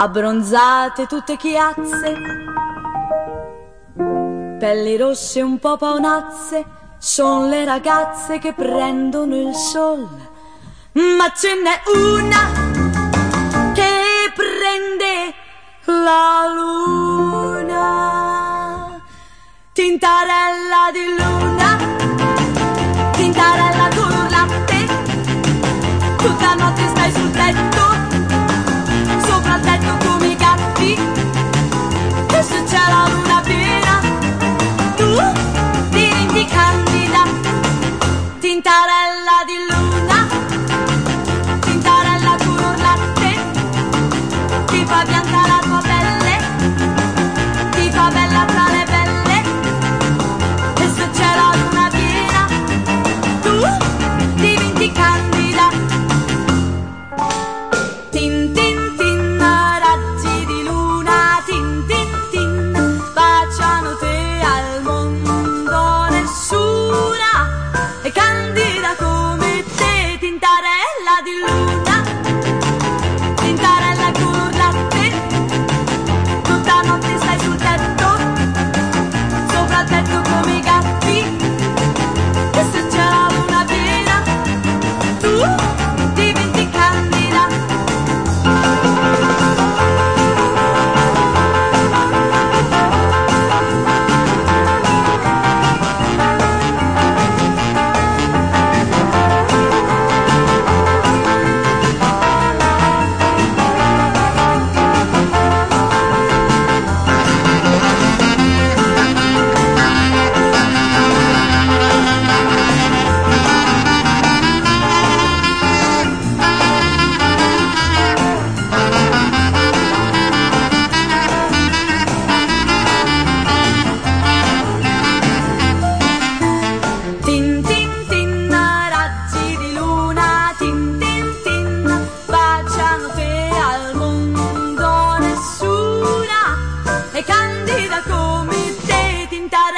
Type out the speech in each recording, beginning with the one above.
abbronzate tutte chiazze, pelli rosse un po' paonazze, son le ragazze che prendono il sol. Ma ce n'è una che prende la luna, tintarella di luna, tintarella di luna tintarella con un latte ti fa piantare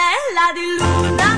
sorella di luna.